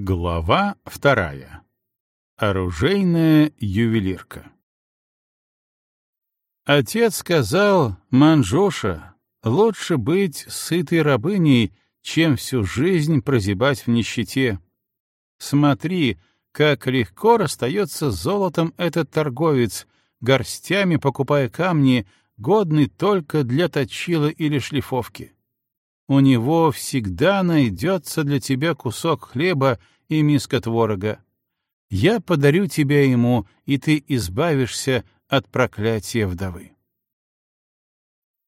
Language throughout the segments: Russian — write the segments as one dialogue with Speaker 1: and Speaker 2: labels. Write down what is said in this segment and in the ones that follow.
Speaker 1: Глава вторая. Оружейная ювелирка. Отец сказал, Манжуша, лучше быть сытой рабыней, чем всю жизнь прозябать в нищете. Смотри, как легко расстается с золотом этот торговец, горстями покупая камни, годный только для точила или шлифовки у него всегда найдется для тебя кусок хлеба и миска творога. Я подарю тебя ему, и ты избавишься от проклятия вдовы.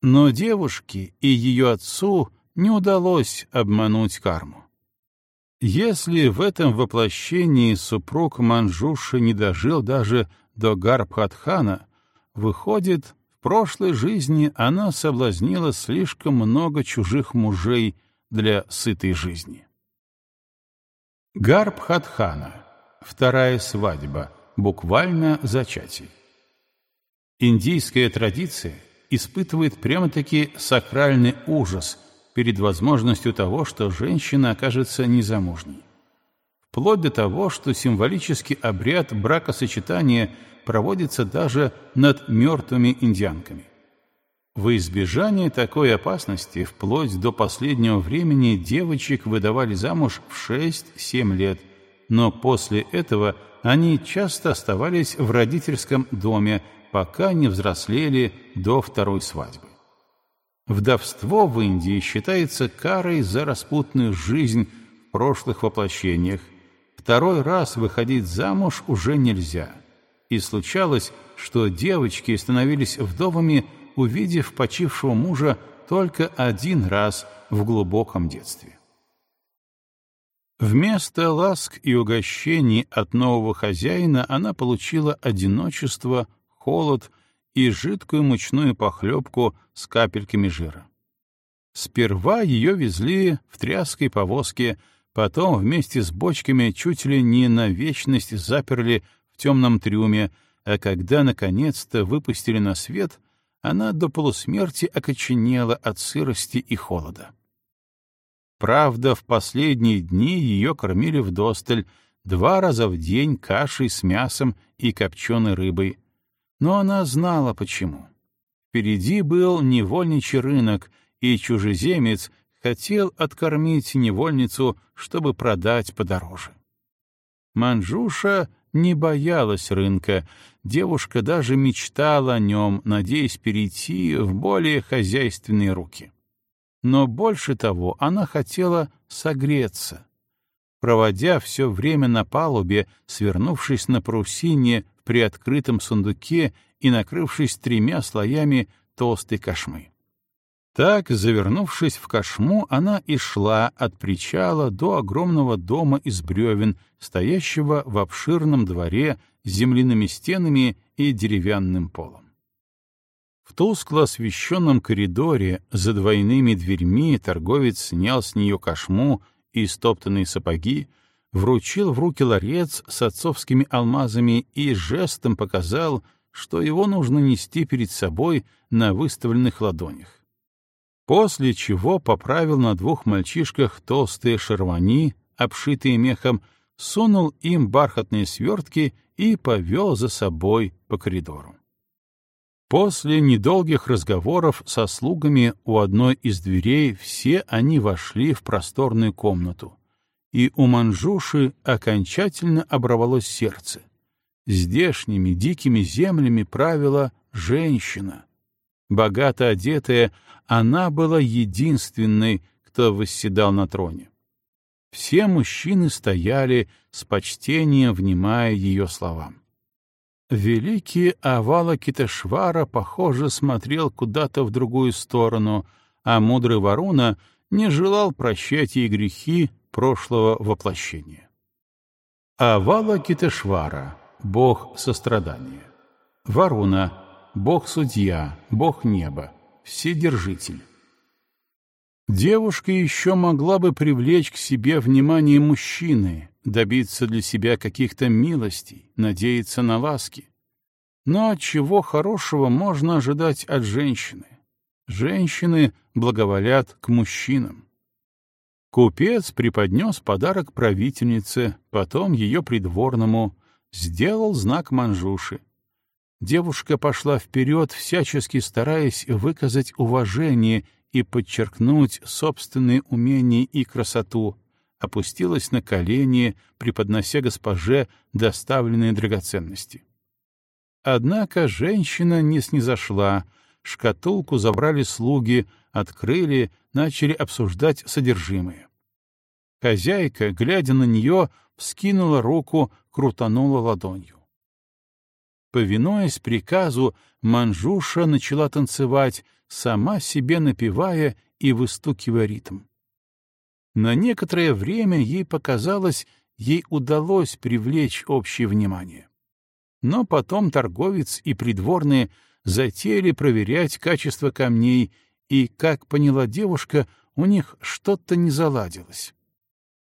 Speaker 1: Но девушке и ее отцу не удалось обмануть карму. Если в этом воплощении супруг Манжуши не дожил даже до Гарбхатхана, выходит, прошлой жизни она соблазнила слишком много чужих мужей для сытой жизни. Гарбхатхана. Вторая свадьба. Буквально зачатие. Индийская традиция испытывает прямо-таки сакральный ужас перед возможностью того, что женщина окажется незамужней. Вплоть до того, что символический обряд бракосочетания – проводится даже над мертвыми индианками. В избежание такой опасности вплоть до последнего времени девочек выдавали замуж в 6-7 лет, но после этого они часто оставались в родительском доме, пока не взрослели до второй свадьбы. Вдовство в Индии считается карой за распутную жизнь в прошлых воплощениях. Второй раз выходить замуж уже нельзя — и случалось, что девочки становились вдовами, увидев почившего мужа только один раз в глубоком детстве. Вместо ласк и угощений от нового хозяина она получила одиночество, холод и жидкую мучную похлебку с капельками жира. Сперва ее везли в тряской повозке, потом вместе с бочками чуть ли не на вечность заперли темном трюме, а когда наконец-то выпустили на свет, она до полусмерти окоченела от сырости и холода. Правда, в последние дни ее кормили вдосталь, два раза в день кашей с мясом и копченой рыбой. Но она знала почему. Впереди был невольничий рынок, и чужеземец хотел откормить невольницу, чтобы продать подороже. Манжуша не боялась рынка, девушка даже мечтала о нем, надеясь перейти в более хозяйственные руки. Но больше того, она хотела согреться. Проводя все время на палубе, свернувшись на парусине в приоткрытом сундуке и накрывшись тремя слоями толстой кошмы. Так, завернувшись в кошму, она и шла от причала до огромного дома из бревен, стоящего в обширном дворе с земляными стенами и деревянным полом. В тускло освещенном коридоре за двойными дверьми торговец снял с нее кошму и стоптанные сапоги, вручил в руки ларец с отцовскими алмазами и жестом показал, что его нужно нести перед собой на выставленных ладонях после чего поправил на двух мальчишках толстые шервани, обшитые мехом, сунул им бархатные свертки и повел за собой по коридору. После недолгих разговоров со слугами у одной из дверей все они вошли в просторную комнату, и у Манжуши окончательно оборвалось сердце. Здешними дикими землями правила женщина — Богато одетая, она была единственной, кто восседал на троне. Все мужчины стояли с почтением, внимая ее словам. Великий Авала Киташвара, похоже, смотрел куда-то в другую сторону, а мудрый Варуна не желал прощать ей грехи прошлого воплощения. Авала Киташвара — бог сострадания. Варуна Бог-судья, Бог неба, Вседержитель. Девушка еще могла бы привлечь к себе внимание мужчины, добиться для себя каких-то милостей, надеяться на ласки. Но чего хорошего можно ожидать от женщины? Женщины благоволят к мужчинам. Купец преподнес подарок правительнице, потом ее придворному, сделал знак манжуши. Девушка пошла вперед, всячески стараясь выказать уважение и подчеркнуть собственные умения и красоту, опустилась на колени, преподнося госпоже доставленные драгоценности. Однако женщина не снизошла, шкатулку забрали слуги, открыли, начали обсуждать содержимое. Хозяйка, глядя на нее, вскинула руку, крутанула ладонью. Повинуясь приказу, Манжуша начала танцевать, сама себе напевая и выстукивая ритм. На некоторое время ей показалось, ей удалось привлечь общее внимание. Но потом торговец и придворные затеяли проверять качество камней, и, как поняла девушка, у них что-то не заладилось.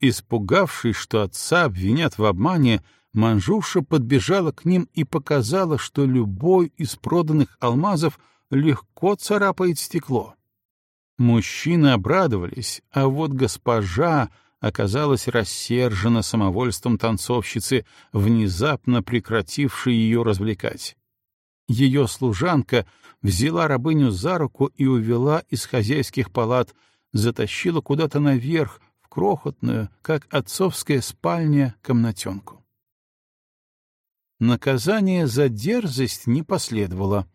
Speaker 1: Испугавшись, что отца обвинят в обмане, Манжуша подбежала к ним и показала, что любой из проданных алмазов легко царапает стекло. Мужчины обрадовались, а вот госпожа оказалась рассержена самовольством танцовщицы, внезапно прекратившей ее развлекать. Ее служанка взяла рабыню за руку и увела из хозяйских палат, затащила куда-то наверх, в крохотную, как отцовская спальня, комнатенку. Наказание за дерзость не последовало.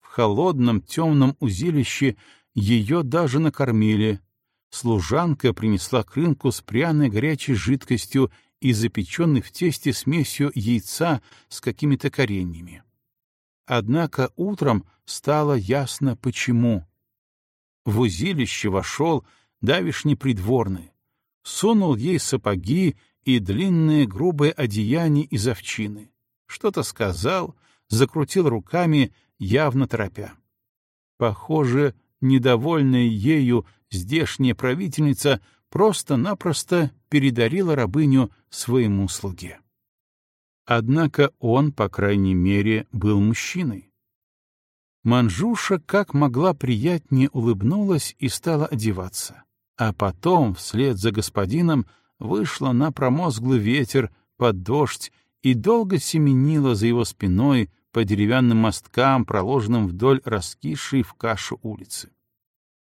Speaker 1: В холодном темном узилище ее даже накормили. Служанка принесла к рынку с пряной горячей жидкостью и запеченной в тесте смесью яйца с какими-то кореньями. Однако утром стало ясно, почему. В узилище вошел давишний придворный, сунул ей сапоги и длинное грубое одеяние из овчины, что-то сказал, закрутил руками, явно торопя. Похоже, недовольная ею здешняя правительница просто-напросто передарила рабыню своему слуге. Однако он, по крайней мере, был мужчиной. Манжуша как могла приятнее улыбнулась и стала одеваться, а потом, вслед за господином, вышла на промозглый ветер, под дождь и долго семенила за его спиной, по деревянным мосткам, проложенным вдоль раскисшей в кашу улицы.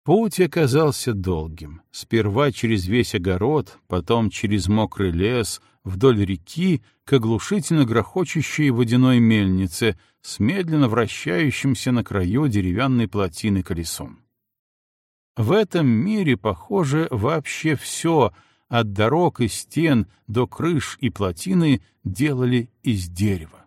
Speaker 1: Путь оказался долгим. Сперва через весь огород, потом через мокрый лес, вдоль реки, к оглушительно грохочущей водяной мельнице с медленно вращающимся на краю деревянной плотины колесом. В этом мире, похоже, вообще все, от дорог и стен до крыш и плотины, делали из дерева.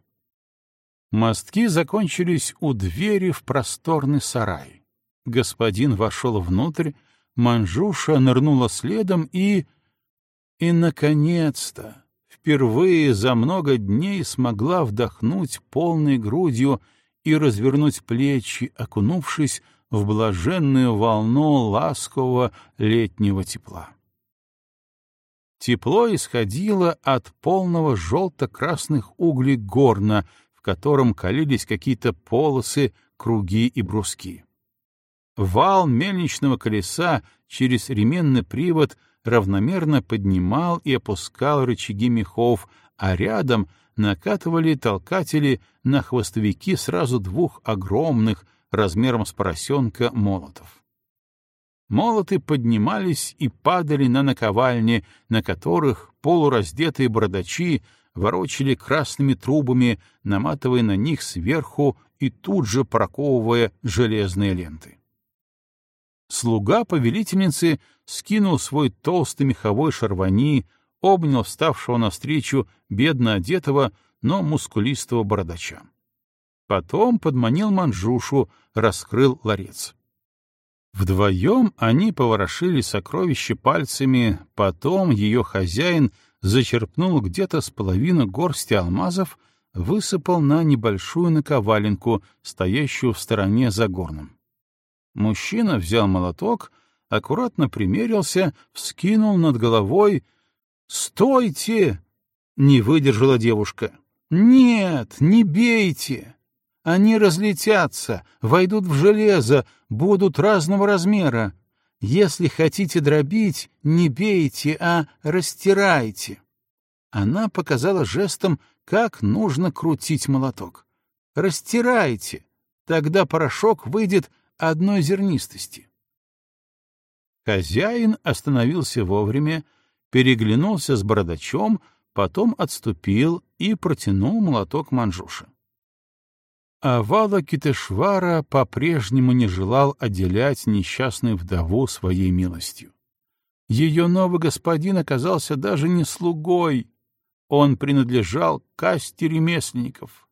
Speaker 1: Мостки закончились у двери в просторный сарай. Господин вошел внутрь, Манжуша нырнула следом и... И, наконец-то, впервые за много дней смогла вдохнуть полной грудью и развернуть плечи, окунувшись в блаженную волну ласкового летнего тепла. Тепло исходило от полного желто-красных углей горна, котором калились какие-то полосы, круги и бруски. Вал мельничного колеса через ременный привод равномерно поднимал и опускал рычаги мехов, а рядом накатывали толкатели на хвостовики сразу двух огромных, размером с поросенка, молотов. Молоты поднимались и падали на наковальни, на которых полураздетые бородачи ворочали красными трубами, наматывая на них сверху и тут же проковывая железные ленты. Слуга повелительницы скинул свой толстый меховой шарвани, обнял вставшего навстречу бедно одетого, но мускулистого бородача. Потом подманил манжушу, раскрыл ларец. Вдвоем они поворошили сокровище пальцами, потом ее хозяин — зачерпнул где-то с половины горсти алмазов, высыпал на небольшую наковаленку, стоящую в стороне за горном. Мужчина взял молоток, аккуратно примерился, вскинул над головой. «Стойте!» — не выдержала девушка. «Нет, не бейте! Они разлетятся, войдут в железо, будут разного размера. если хотите дробить, не бейте, а растирайте. Она показала жестом, как нужно крутить молоток. Растирайте, тогда порошок выйдет одной зернистости. Хозяин остановился вовремя, переглянулся с бородачом, потом отступил и протянул молоток манжуша. А Вала Китешвара по-прежнему не желал отделять несчастную вдову своей милостью. Ее новый господин оказался даже не слугой, он принадлежал касте ремесленников.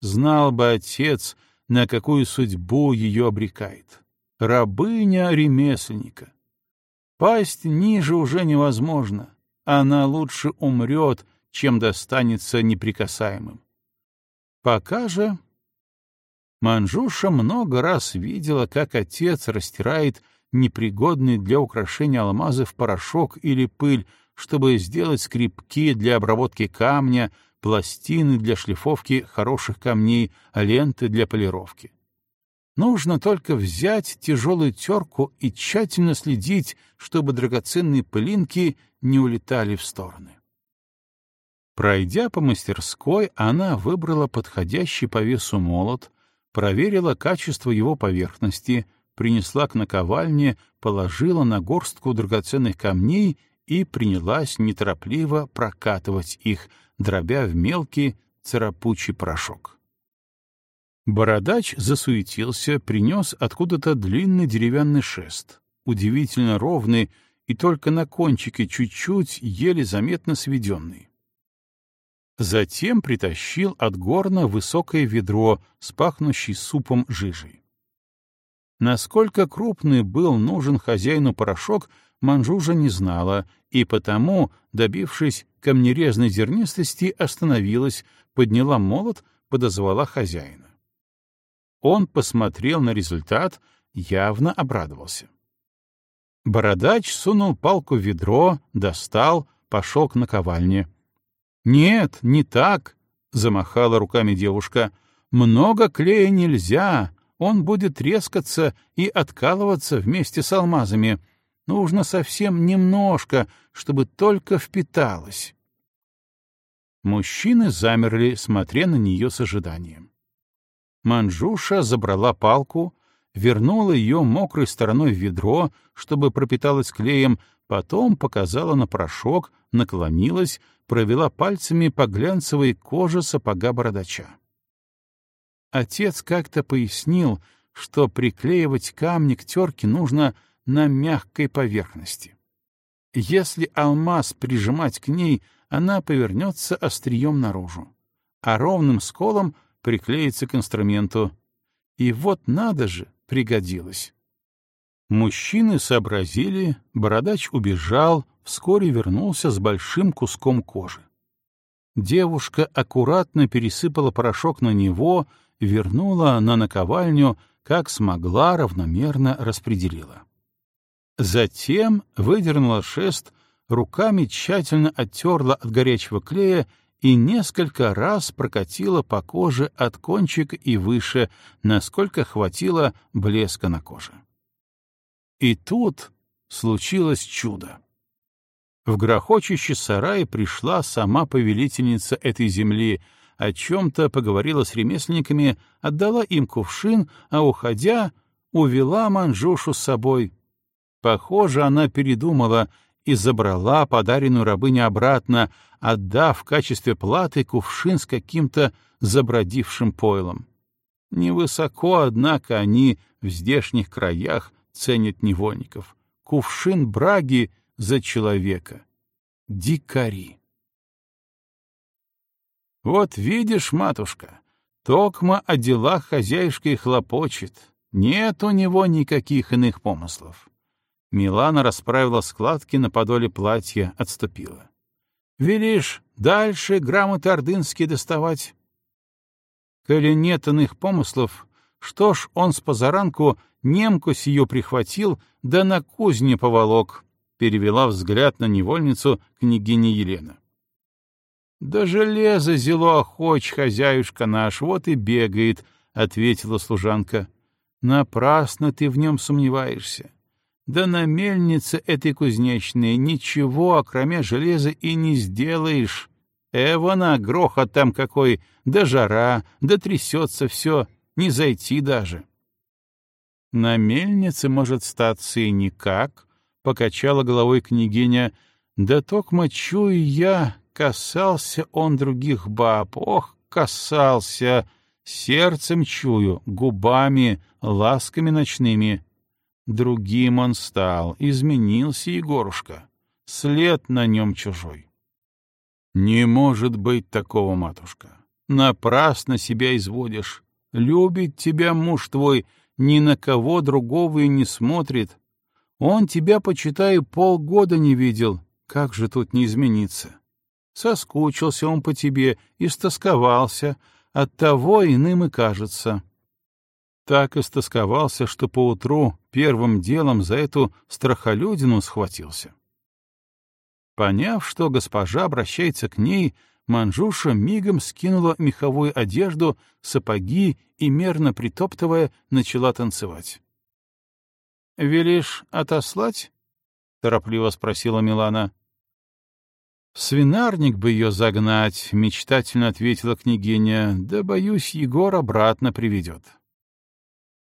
Speaker 1: Знал бы отец, на какую судьбу ее обрекает. Рабыня ремесленника. Пасть ниже уже невозможно. Она лучше умрет, чем достанется неприкасаемым. Пока же Манжуша много раз видела, как отец растирает непригодный для украшения алмазы в порошок или пыль, чтобы сделать скрипки для обработки камня, пластины для шлифовки хороших камней, ленты для полировки. Нужно только взять тяжелую терку и тщательно следить, чтобы драгоценные пылинки не улетали в стороны. Пройдя по мастерской, она выбрала подходящий по весу молот, проверила качество его поверхности, принесла к наковальне, положила на горстку драгоценных камней и принялась неторопливо прокатывать их, дробя в мелкий царапучий порошок. Бородач засуетился, принес откуда-то длинный деревянный шест, удивительно ровный и только на кончике чуть-чуть еле заметно сведенный. Затем притащил от горна высокое ведро с пахнущей супом жижей. Насколько крупный был нужен хозяину порошок, Манжужа не знала, и потому, добившись камнерезной зернистости, остановилась, подняла молот, подозвала хозяина. Он посмотрел на результат, явно обрадовался. Бородач сунул палку в ведро, достал, пошел к наковальне — «Нет, не так», — замахала руками девушка. «Много клея нельзя, он будет трескаться и откалываться вместе с алмазами. Нужно совсем немножко, чтобы только впиталось». Мужчины замерли, смотря на нее с ожиданием. Манжуша забрала палку, вернула ее мокрой стороной в ведро, чтобы пропиталась клеем, потом показала на порошок, наклонилась, провела пальцами по глянцевой коже сапога бородача. Отец как-то пояснил, что приклеивать камни к терке нужно на мягкой поверхности. Если алмаз прижимать к ней, она повернется острием наружу, а ровным сколом приклеится к инструменту. И вот надо же, пригодилось. Мужчины сообразили, бородач убежал, вскоре вернулся с большим куском кожи. Девушка аккуратно пересыпала порошок на него, вернула на наковальню, как смогла, равномерно распределила. Затем выдернула шест, руками тщательно оттерла от горячего клея и несколько раз прокатила по коже от кончика и выше, насколько хватило блеска на коже. И тут случилось чудо. В грохочущий сарай пришла сама повелительница этой земли, о чем-то поговорила с ремесленниками, отдала им кувшин, а, уходя, увела манжушу с собой. Похоже, она передумала и забрала подаренную рабыню обратно, отдав в качестве платы кувшин с каким-то забродившим пойлом. Невысоко, однако, они в здешних краях ценят невольников. Кувшин браги за человека. Дикари. Вот видишь, матушка, Токма о делах хозяюшки хлопочет. Нет у него никаких иных помыслов. Милана расправила складки на подоле платья, отступила. «Велишь дальше грамоты ордынские доставать?» Коли нет иных помыслов, что ж он с позаранку немку сию прихватил, да на кузне поволок, перевела взгляд на невольницу княгиня Елена. «Да железо зело охоч, хозяюшка наш, вот и бегает», — ответила служанка. «Напрасно ты в нем сомневаешься. Да на мельнице этой кузнечной ничего, кроме железа, и не сделаешь. Эвана, грохот там какой, да жара, да трясется все, не зайти даже. На мельнице может статься и никак, — покачала головой княгиня, — да токмо чую я, касался он других баб, ох, касался, сердцем чую, губами, ласками ночными. Другим он стал, изменился Егорушка, след на нем чужой. Не может быть такого, матушка. Напрасно себя изводишь. Любит тебя муж твой, ни на кого другого и не смотрит. Он тебя, почитай, полгода не видел. Как же тут не измениться? Соскучился он по тебе, истосковался, оттого иным и кажется так истосковался, что поутру первым делом за эту страхолюдину схватился. Поняв, что госпожа обращается к ней, Манжуша мигом скинула меховую одежду, сапоги и, мерно притоптывая, начала танцевать. «Велишь отослать?» — торопливо спросила Милана. «Свинарник бы ее загнать», — мечтательно ответила княгиня, — «да, боюсь, Егор обратно приведет».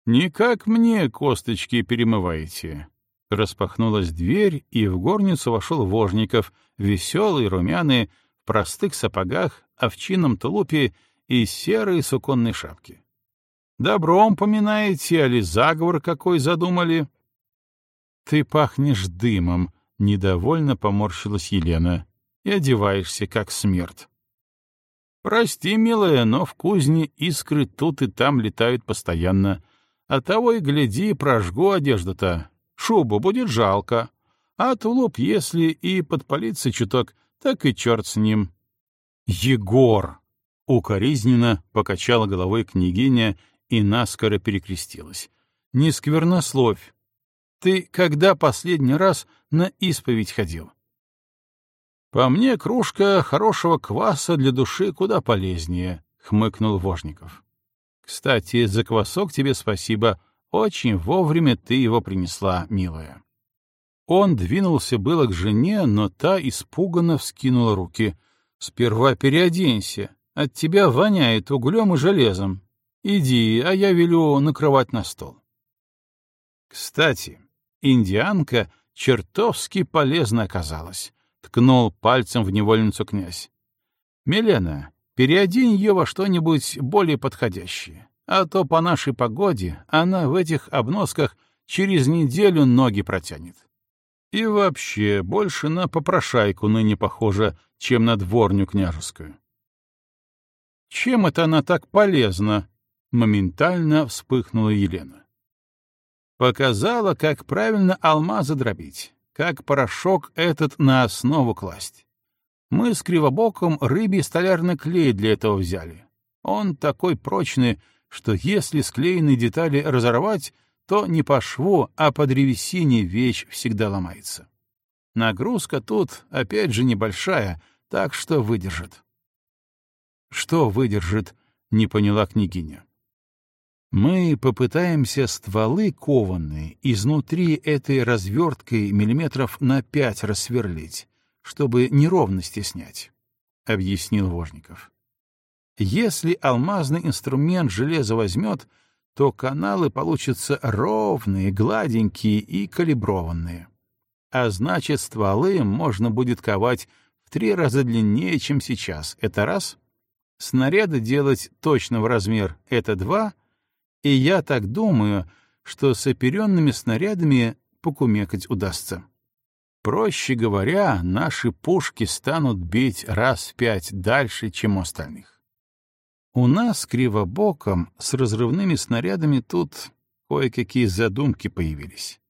Speaker 1: «Не как мне косточки перемываете». Распахнулась дверь, и в горницу вошел Вожников, веселый, румяный, в простых сапогах, овчинном тулупе и серой суконной шапке. «Добром поминаете, али заговор какой задумали?» «Ты пахнешь дымом», — недовольно поморщилась Елена, — «и одеваешься, как смерть». «Прости, милая, но в кузне искры тут и там летают постоянно», а того и гляди, прожгу одежду-то. Шубу будет жалко. А тулуп, если и подпалится чуток, так и черт с ним. Егор! Укоризненно покачала головой княгиня и наскоро перекрестилась. Не сквернословь. Ты когда последний раз на исповедь ходил? По мне, кружка хорошего кваса для души куда полезнее, хмыкнул Вожников. Кстати, за квасок тебе спасибо. Очень вовремя ты его принесла, милая. Он двинулся было к жене, но та испуганно вскинула руки. «Сперва переоденься. От тебя воняет углем и железом. Иди, а я велю накрывать на стол». Кстати, индианка чертовски полезно оказалась, — ткнул пальцем в невольницу князь. «Милена, Переодень ее во что-нибудь более подходящее, а то по нашей погоде она в этих обносках через неделю ноги протянет. И вообще больше на попрошайку ныне похожа, чем на дворню княжескую. Чем это она так полезна? Моментально вспыхнула Елена. Показала, как правильно алмазы дробить, как порошок этот на основу класть. Мы с Кривобоком рыбий столярный клей для этого взяли. Он такой прочный, что если склеенные детали разорвать, то не по шву, а по древесине вещь всегда ломается. Нагрузка тут, опять же, небольшая, так что выдержит. Что выдержит, не поняла княгиня. Мы попытаемся стволы кованные изнутри этой разверткой миллиметров на пять рассверлить, чтобы неровности снять, — объяснил Вожников. Если алмазный инструмент железо возьмет, то каналы получатся ровные, гладенькие и калиброванные. А значит, стволы можно будет ковать в три раза длиннее, чем сейчас. Это раз. Снаряды делать точно в размер — это два. И я так думаю, что с оперенными снарядами покумекать удастся. Проще говоря, наши пушки станут бить раз в пять дальше, чем у остальных. У нас кривобоком с разрывными снарядами тут кое-какие задумки появились.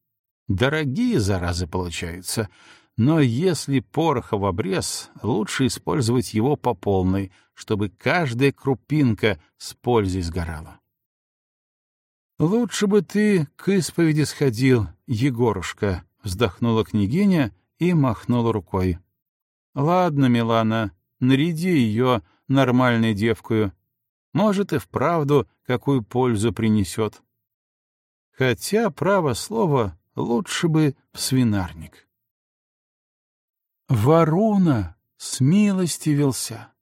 Speaker 1: Дорогие заразы получаются, но если пороха в обрез, лучше использовать его по полной, чтобы каждая крупинка с пользой сгорала. «Лучше бы ты к исповеди сходил, Егорушка», Вздохнула княгиня и махнула рукой. «Ладно, Милана, наряди ее нормальной девкою. Может, и вправду какую пользу принесет. Хотя, право слово, лучше бы в свинарник. Ворона смилостивился.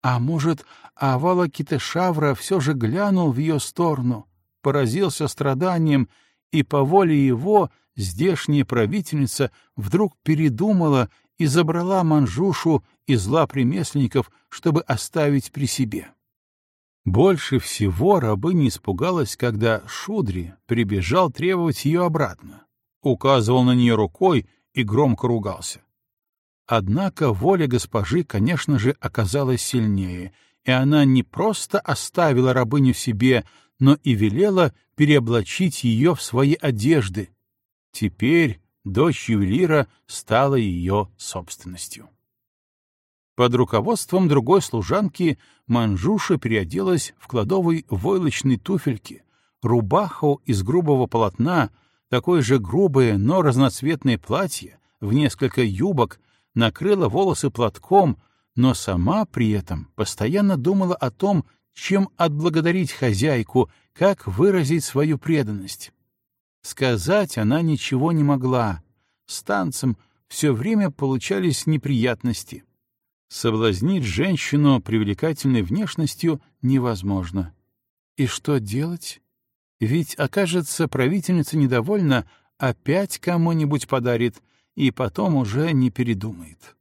Speaker 1: А может, Авала Китешавра все же глянул в ее сторону, поразился страданием, и по воле его здешняя правительница вдруг передумала и забрала манжушу из лап ремесленников, чтобы оставить при себе. Больше всего рабыня испугалась, когда Шудри прибежал требовать ее обратно, указывал на нее рукой и громко ругался. Однако воля госпожи, конечно же, оказалась сильнее, и она не просто оставила рабыню себе, но и велела переоблачить ее в свои одежды. Теперь дочь ювелира стала ее собственностью. Под руководством другой служанки Манжуша переоделась в кладовой войлочной туфельки, рубаху из грубого полотна, такое же грубое, но разноцветное платье, в несколько юбок, накрыла волосы платком, но сама при этом постоянно думала о том, чем отблагодарить хозяйку, как выразить свою преданность. Сказать она ничего не могла. С танцем все время получались неприятности. Соблазнить женщину привлекательной внешностью невозможно. И что делать? Ведь, окажется, правительница недовольна, опять кому-нибудь подарит, и потом уже не передумает.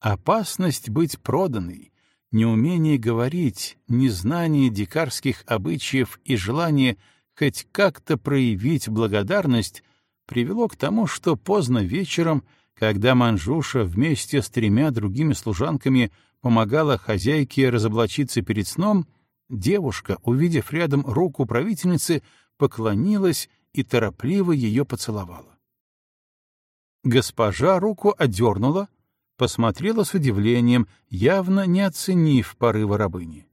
Speaker 1: Опасность быть проданной, неумение говорить, незнание дикарских обычаев и желание хоть как-то проявить благодарность привело к тому, что поздно вечером, когда Манжуша вместе с тремя другими служанками помогала хозяйке разоблачиться перед сном, девушка, увидев рядом руку правительницы, поклонилась и торопливо ее поцеловала. Госпожа руку одернула, посмотрела с удивлением, явно не оценив порыва рабыни.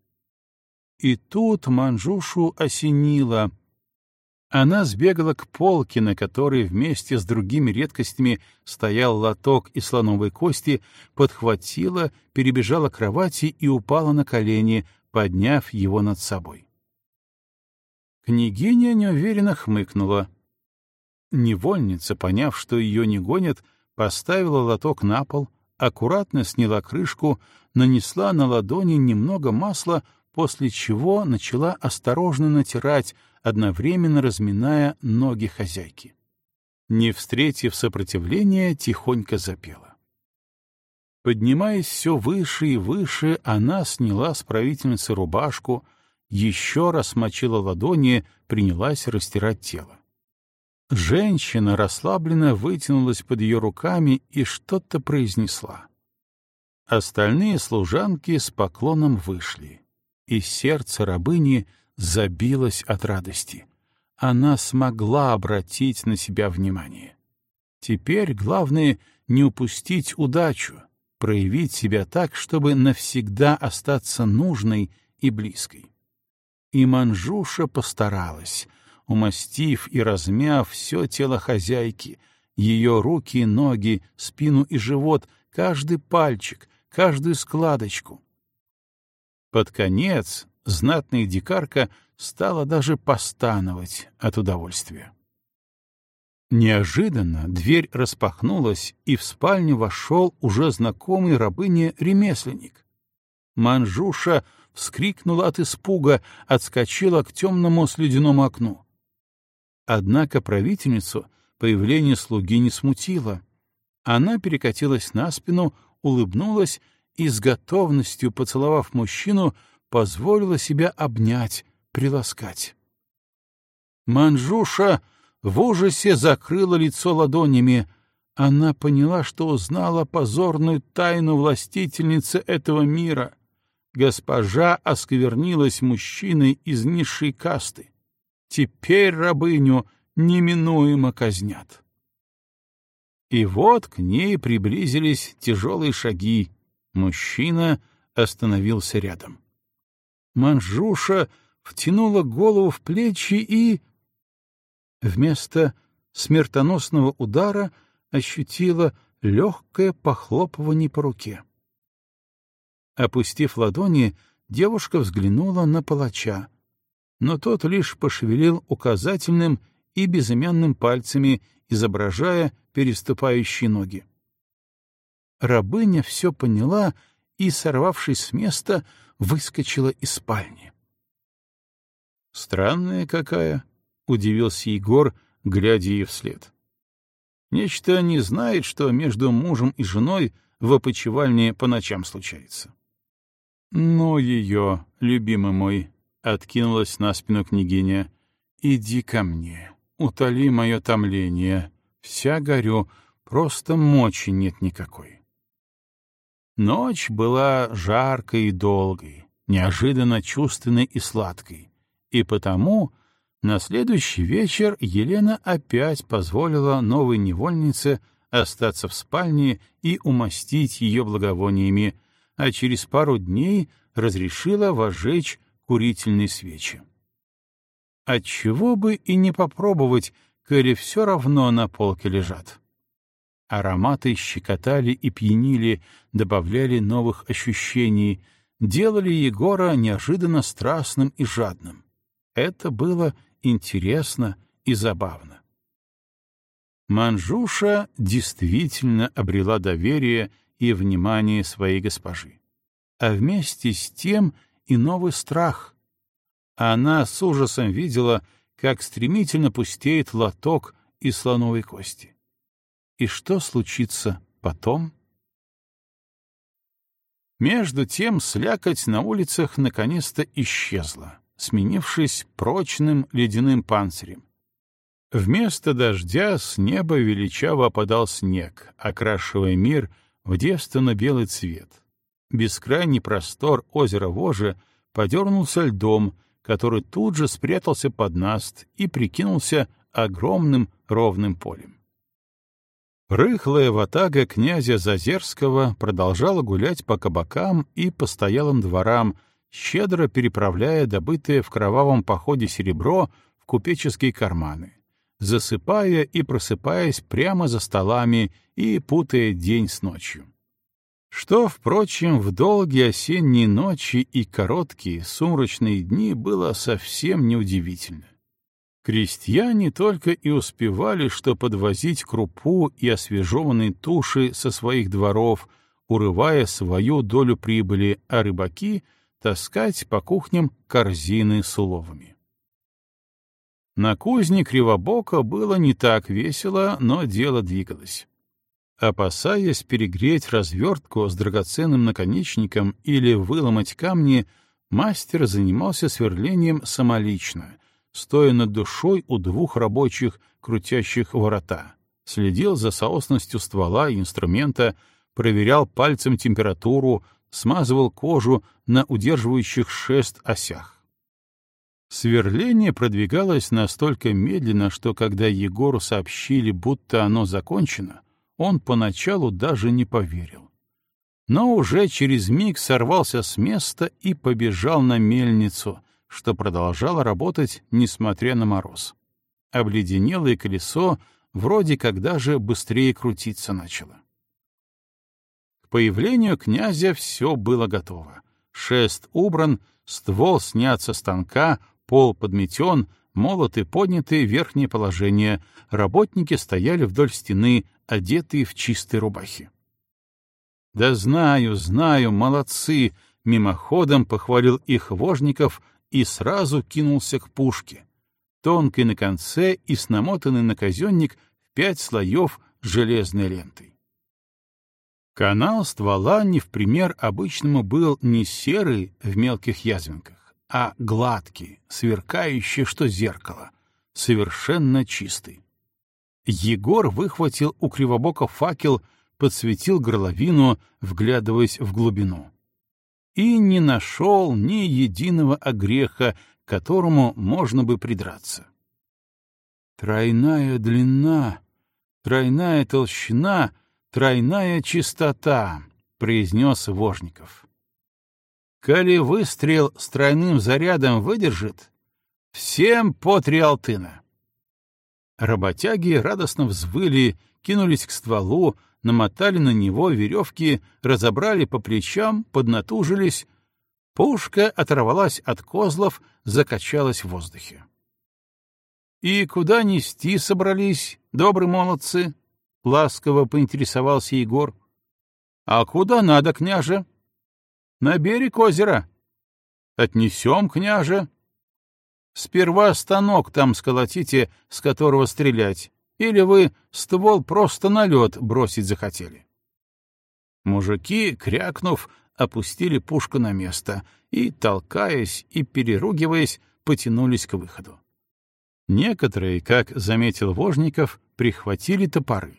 Speaker 1: И тут Манжушу осенило. Она сбегала к полке, на которой вместе с другими редкостями стоял лоток из слоновой кости, подхватила, перебежала к кровати и упала на колени, подняв его над собой. Княгиня неуверенно хмыкнула. Невольница, поняв, что ее не гонят, поставила лоток на пол, аккуратно сняла крышку, нанесла на ладони немного масла, после чего начала осторожно натирать, одновременно разминая ноги хозяйки. Не встретив сопротивления, тихонько запела. Поднимаясь все выше и выше, она сняла с правительницы рубашку, еще раз мочила ладони, принялась растирать тело. Женщина расслабленно вытянулась под ее руками и что-то произнесла. Остальные служанки с поклоном вышли, и сердце рабыни забилось от радости. Она смогла обратить на себя внимание. Теперь главное — не упустить удачу, проявить себя так, чтобы навсегда остаться нужной и близкой. И Манжуша постаралась — умастив и размяв все тело хозяйки, ее руки и ноги, спину и живот, каждый пальчик, каждую складочку. Под конец знатная дикарка стала даже постановать от удовольствия. Неожиданно дверь распахнулась, и в спальню вошел уже знакомый рабыне ремесленник. Манжуша вскрикнула от испуга, отскочила к темному слюдяному окну. Однако правительницу появление слуги не смутило. Она перекатилась на спину, улыбнулась и с готовностью, поцеловав мужчину, позволила себя обнять, приласкать. Манжуша в ужасе закрыла лицо ладонями. Она поняла, что узнала позорную тайну властительницы этого мира. Госпожа осквернилась мужчиной из низшей касты. Теперь рабыню неминуемо казнят. И вот к ней приблизились тяжелые шаги. Мужчина остановился рядом. Манжуша втянула голову в плечи и... Вместо смертоносного удара ощутила легкое похлопывание по руке. Опустив ладони, девушка взглянула на палача, но тот лишь пошевелил указательным и безымянным пальцами, изображая переступающие ноги. Рабыня все поняла и, сорвавшись с места, выскочила из спальни. «Странная какая», — удивился Егор, глядя ей вслед. «Нечто не знает, что между мужем и женой в опочивальне по ночам случается». «Ну ее, любимый мой», — откинулась на спину княгиня, — «иди ко мне, утоли мое томление, вся горю, просто мочи нет никакой». Ночь была жаркой и долгой, неожиданно чувственной и сладкой, и потому на следующий вечер Елена опять позволила новой невольнице остаться в спальне и умастить ее благовониями, а через пару дней разрешила вожечь курительные свечи. Отчего бы и не попробовать, коли все равно на полке лежат. Ароматы щекотали и пьянили, добавляли новых ощущений, делали Егора неожиданно страстным и жадным. Это было интересно и забавно. Манжуша действительно обрела доверие и внимание своей госпожи, а вместе с тем и новый страх. Она с ужасом видела, как стремительно пустеет лоток из слоновой кости. И что случится потом? Между тем слякоть на улицах наконец-то исчезла, сменившись прочным ледяным панцирем. Вместо дождя с неба величаво опадал снег, окрашивая мир в девственно-белый цвет. Бескрайний простор озера Вожи подернулся льдом, который тут же спрятался под наст и прикинулся огромным ровным полем. Рыхлая ватага князя Зазерского продолжала гулять по кабакам и постоялым дворам, щедро переправляя добытое в кровавом походе серебро в купеческие карманы, засыпая и просыпаясь прямо за столами и путая день с ночью. Что, впрочем, в долгие осенние ночи и короткие сумрачные дни было совсем неудивительно. Крестьяне только и успевали, что подвозить крупу и освежеванные туши со своих дворов, урывая свою долю прибыли, а рыбаки — таскать по кухням корзины с уловами. На кузне Кривобока было не так весело, но дело двигалось. Опасаясь перегреть развертку с драгоценным наконечником или выломать камни, мастер занимался сверлением самолично — стоя над душой у двух рабочих, крутящих ворота, следил за соосностью ствола и инструмента, проверял пальцем температуру, смазывал кожу на удерживающих шест осях. Сверление продвигалось настолько медленно, что когда Егору сообщили, будто оно закончено, он поначалу даже не поверил. Но уже через миг сорвался с места и побежал на мельницу, что продолжало работать, несмотря на мороз. Обледенелое колесо вроде как даже быстрее крутиться начало. К появлению князя все было готово. Шест убран, ствол снят со станка, пол подметен, молоты подняты верхнее положение, работники стояли вдоль стены, одетые в чистые рубахи. «Да знаю, знаю, молодцы!» — мимоходом похвалил их Вожников, и сразу кинулся к пушке, тонкой на конце и с намотанной на казенник в пять слоев железной лентой. Канал ствола не в пример обычному был не серый в мелких язвинках, а гладкий, сверкающий, что зеркало, совершенно чистый. Егор выхватил у кривобока факел, подсветил горловину, вглядываясь в глубину и не нашел ни единого огреха, к которому можно бы придраться. Тройная длина, тройная толщина, тройная чистота, — произнес Вожников. Коли выстрел с тройным зарядом выдержит, всем по три алтына. Работяги радостно взвыли, кинулись к стволу, намотали на него веревки, разобрали по плечам, поднатужились. Пушка оторвалась от козлов, закачалась в воздухе. И куда нести собрались, добрые молодцы? — ласково поинтересовался Егор. — А куда надо, княже? — На берег озера. — Отнесем, княже. Сперва станок там сколотите, с которого стрелять, или вы ствол просто на лед бросить захотели. Мужики, крякнув, опустили пушку на место и, толкаясь и переругиваясь, потянулись к выходу. Некоторые, как заметил Вожников, прихватили топоры.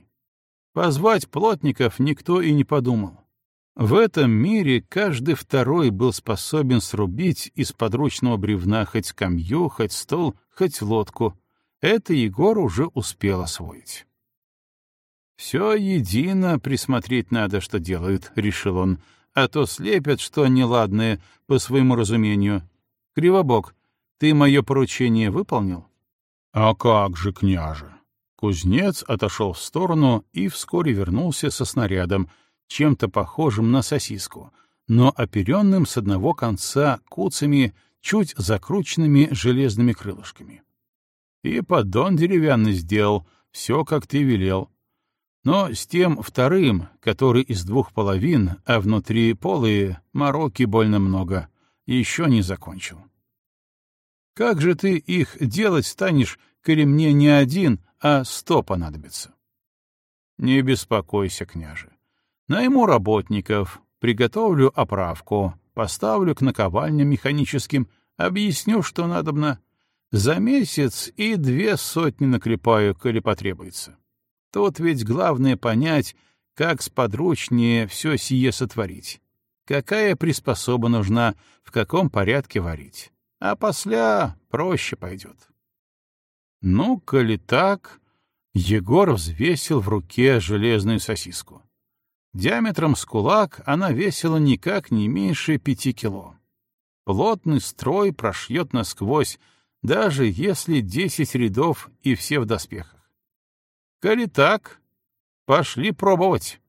Speaker 1: Позвать плотников никто и не подумал. В этом мире каждый второй был способен срубить из подручного бревна хоть скамью, хоть стол, хоть лодку. Это Егор уже успел освоить. «Все едино присмотреть надо, что делают», — решил он, «а то слепят что неладное по своему разумению. Кривобок, ты мое поручение выполнил?» «А как же, княже!» Кузнец отошел в сторону и вскоре вернулся со снарядом, чем-то похожим на сосиску, но оперенным с одного конца куцами, чуть закрученными железными крылышками. И поддон деревянный сделал, все, как ты велел. Но с тем вторым, который из двух половин, а внутри полые, мороки больно много, еще не закончил. Как же ты их делать станешь, коли мне не один, а сто понадобится? Не беспокойся, княже. Найму работников, приготовлю оправку, поставлю к наковальням механическим, объясню, что надобно. За месяц и две сотни наклепаю, коли потребуется. Тут ведь главное понять, как сподручнее все сие сотворить. Какая приспособа нужна, в каком порядке варить а после проще пойдет. Ну, коли так, Егор взвесил в руке железную сосиску. Диаметром с кулак она весила никак не меньше пяти кило. Плотный строй прошьет насквозь, даже если десять рядов и все в доспехах. Коли так, пошли пробовать.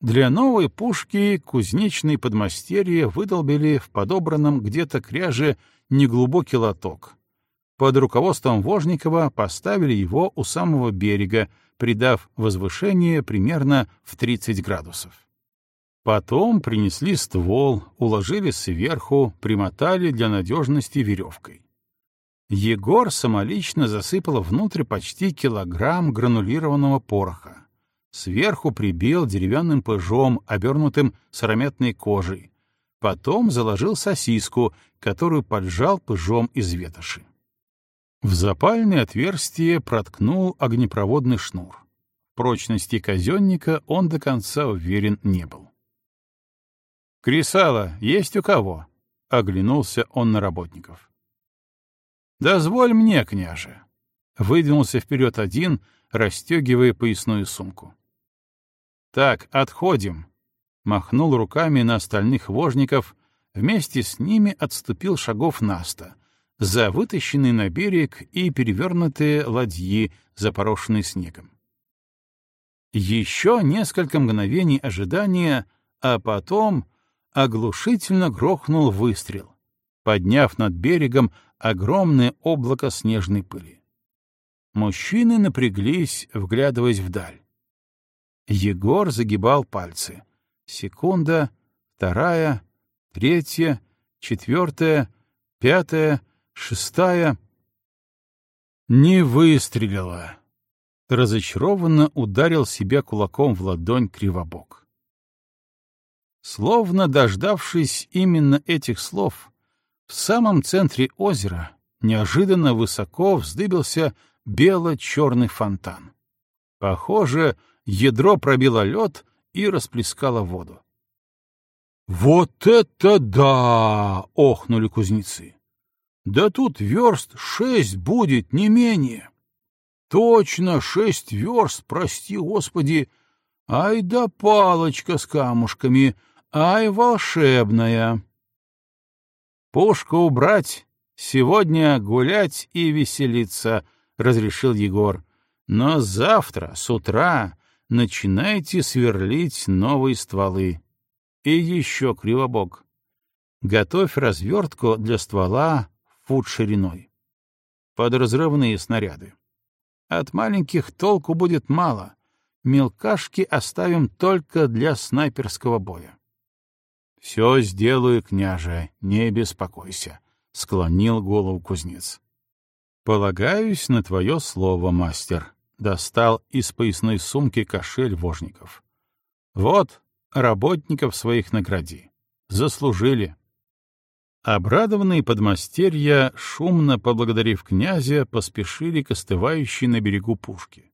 Speaker 1: Для новой пушки кузнечные подмастерья выдолбили в подобранном где-то кряже неглубокий лоток. Под руководством Вожникова поставили его у самого берега, придав возвышение примерно в 30 градусов. Потом принесли ствол, уложили сверху, примотали для надежности веревкой. Егор самолично засыпал внутрь почти килограмм гранулированного пороха сверху прибил деревянным пыжом, обернутым сырометной кожей. Потом заложил сосиску, которую поджал пыжом из ветоши. В запальное отверстие проткнул огнепроводный шнур. Прочности казенника он до конца уверен не был. «Кресало есть у кого?» — оглянулся он на работников. «Дозволь мне, княже!» — выдвинулся вперед один, расстегивая поясную сумку. «Так, отходим!» Махнул руками на остальных вожников, вместе с ними отступил шагов наста, за вытащенные на берег и перевернутые ладьи, запорошенные снегом. Еще несколько мгновений ожидания, а потом оглушительно грохнул выстрел, подняв над берегом огромное облако снежной пыли. Мужчины напряглись, вглядываясь вдаль. Егор загибал пальцы. Секунда, вторая, третья, четвертая, пятая, шестая. Не выстрелила. Разочарованно ударил себя кулаком в ладонь кривобок. Словно дождавшись именно этих слов, в самом центре озера неожиданно высоко вздыбился бело-черный фонтан. Похоже, ядро пробило лед и расплескало воду. «Вот это да!» — охнули кузнецы. «Да тут верст шесть будет, не менее!» «Точно шесть верст, прости господи! Ай да палочка с камушками, ай волшебная!» «Пушку убрать, сегодня гулять и веселиться», — разрешил Егор. «Но завтра с утра начинайте сверлить новые стволы. И еще кривобок. Готовь развертку для ствола фут шириной. под разрывные снаряды. От маленьких толку будет мало. Мелкашки оставим только для снайперского боя. — Все сделаю, княже, не беспокойся, — склонил голову кузнец. — Полагаюсь на твое слово, мастер, — достал из поясной сумки кошель вожников. — Вот, работников своих награди. Заслужили. Обрадованные подмастерья, шумно поблагодарив князя, поспешили к остывающей на берегу пушке.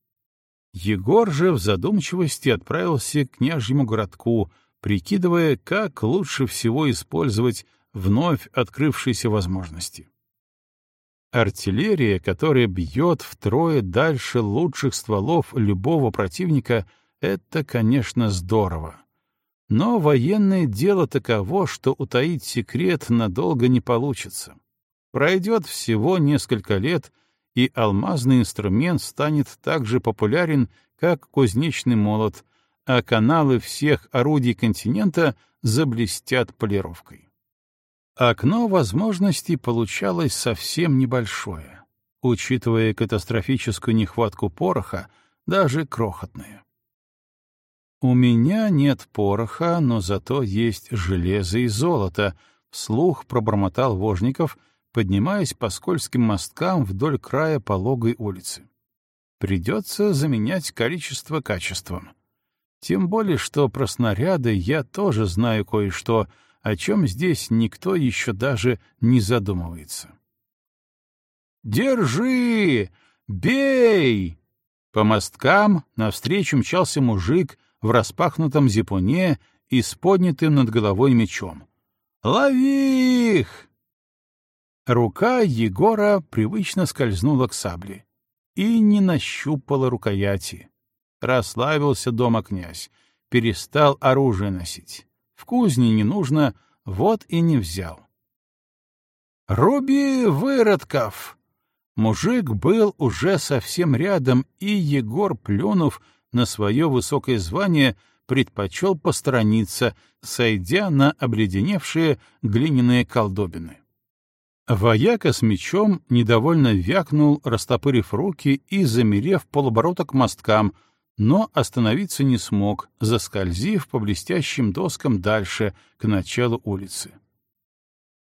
Speaker 1: Егор же в задумчивости отправился к княжьему городку, прикидывая, как лучше всего использовать вновь открывшиеся возможности. Артиллерия, которая бьет втрое дальше лучших стволов любого противника, это, конечно, здорово. Но военное дело таково, что утаить секрет надолго не получится. Пройдет всего несколько лет, и алмазный инструмент станет так же популярен, как кузнечный молот, а каналы всех орудий континента заблестят полировкой. Окно возможностей получалось совсем небольшое, учитывая катастрофическую нехватку пороха, даже крохотное. «У меня нет пороха, но зато есть железо и золото», — вслух пробормотал Вожников, поднимаясь по скользким мосткам вдоль края пологой улицы. «Придется заменять количество качеством. Тем более, что про снаряды я тоже знаю кое-что, о чем здесь никто еще даже не задумывается». «Держи! Бей!» По мосткам навстречу мчался мужик в распахнутом зипуне и с поднятым над головой мечом. «Лови их!» Рука Егора привычно скользнула к сабле и не нащупала рукояти. Расслабился дома князь, перестал оружие носить. В кузне не нужно, вот и не взял. «Руби выродков!» Мужик был уже совсем рядом, и Егор, плюнув, на свое высокое звание предпочел посторониться, сойдя на обледеневшие глиняные колдобины. Вояка с мечом недовольно вякнул, растопырив руки и замерев полоборота к мосткам, но остановиться не смог, заскользив по блестящим доскам дальше, к началу улицы.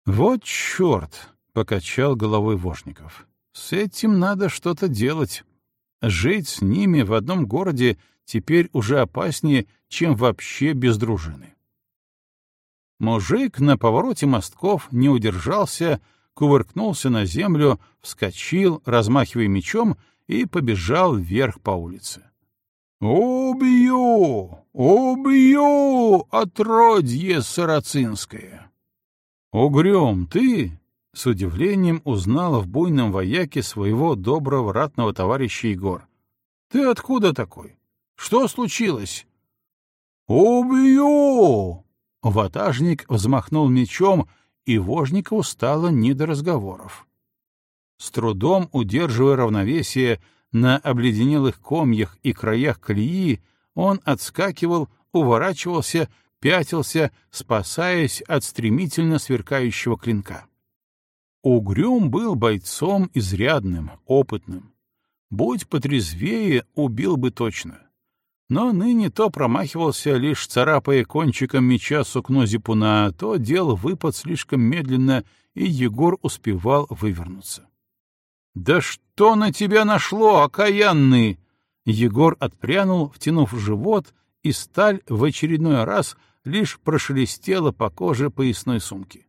Speaker 1: «Вот черт!» — покачал головой Вожников. «С этим надо что-то делать. Жить с ними в одном городе теперь уже опаснее, чем вообще без дружины. Мужик на повороте мостков не удержался, кувыркнулся на землю, вскочил, размахивая мечом, и побежал вверх по улице. «Убью! Убью! Отродье сарацинское!» «Угрюм, ты?» С удивлением узнал в буйном вояке своего доброго ратного товарища Егор. — Ты откуда такой? Что случилось? — Убью! Ватажник взмахнул мечом, и Вожникову стало не до разговоров. С трудом удерживая равновесие на обледенелых комьях и краях колеи, он отскакивал, уворачивался, пятился, спасаясь от стремительно сверкающего клинка. Угрюм был бойцом изрядным, опытным. Будь потрезвее, убил бы точно. Но ныне то промахивался, лишь царапая кончиком меча сукно зипуна, то делал выпад слишком медленно, и Егор успевал вывернуться. «Да что на тебя нашло, окаянный!» Егор отпрянул, втянув живот, и сталь в очередной раз лишь прошелестела по коже поясной сумки.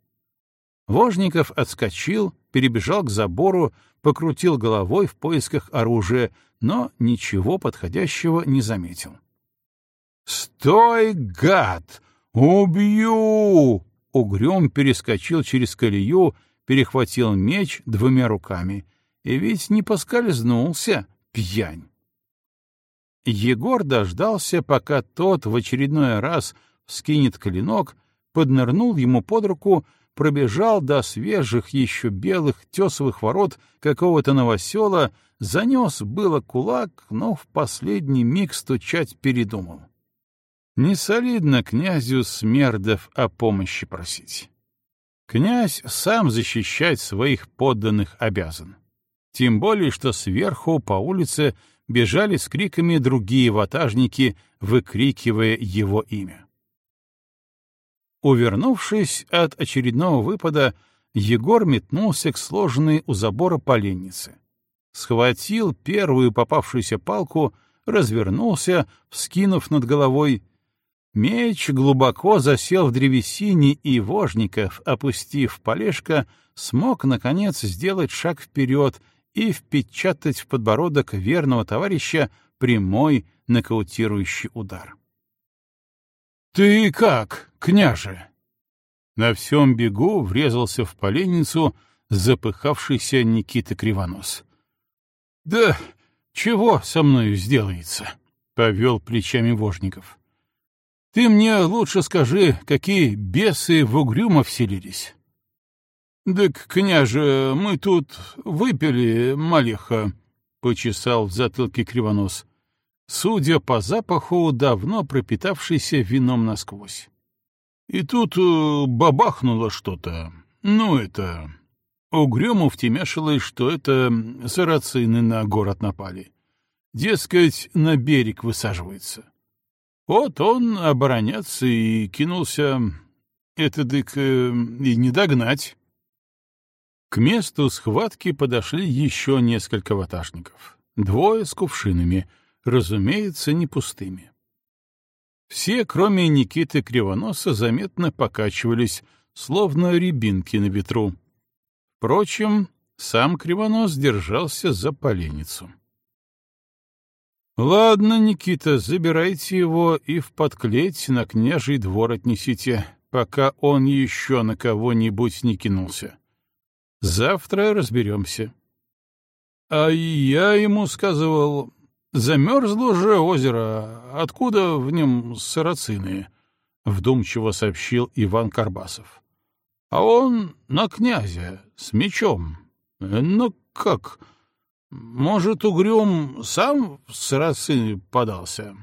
Speaker 1: Вожников отскочил, перебежал к забору, покрутил головой в поисках оружия, но ничего подходящего не заметил. «Стой, гад! Убью!» Угрюм перескочил через колею, перехватил меч двумя руками. И ведь не поскользнулся, пьянь. Егор дождался, пока тот в очередной раз скинет клинок, поднырнул ему под руку, пробежал до свежих еще белых тесовых ворот какого-то новосела, занес было кулак, но в последний миг стучать передумал. Не солидно князю Смердов о помощи просить. Князь сам защищать своих подданных обязан. Тем более, что сверху по улице бежали с криками другие ватажники, выкрикивая его имя. Увернувшись от очередного выпада, Егор метнулся к сложенной у забора поленнице. Схватил первую попавшуюся палку, развернулся, вскинув над головой. Меч глубоко засел в древесине, и Вожников, опустив полежка, смог, наконец, сделать шаг вперед и впечатать в подбородок верного товарища прямой нокаутирующий удар. «Ты как, княже?» На всем бегу врезался в поленницу запыхавшийся Никита Кривонос. «Да чего со мною сделается?» — повел плечами Вожников. «Ты мне лучше скажи, какие бесы в угрюмо вселились?» «Так, княже, мы тут выпили малиха», — почесал в затылке Кривонос, судя по запаху, давно пропитавшийся вином насквозь. И тут э, бабахнуло что-то. Ну, это... Угрюму втемяшилось, что это сарацины на город напали. Дескать, на берег высаживается. Вот он обороняться и кинулся. Это дык э, и не догнать. К месту схватки подошли еще несколько ватажников. Двое с кувшинами, разумеется, не пустыми. Все, кроме Никиты Кривоноса, заметно покачивались, словно рябинки на ветру. Впрочем, сам Кривонос держался за поленницу. «Ладно, Никита, забирайте его и в подклеть на княжий двор отнесите, пока он еще на кого-нибудь не кинулся. Завтра разберемся. А я ему сказывал, замерзло же озеро, откуда в нем сарацины, — вдумчиво сообщил Иван Карбасов. А он на князя, с мечом. Ну как, может, угрюм сам в сарацины подался?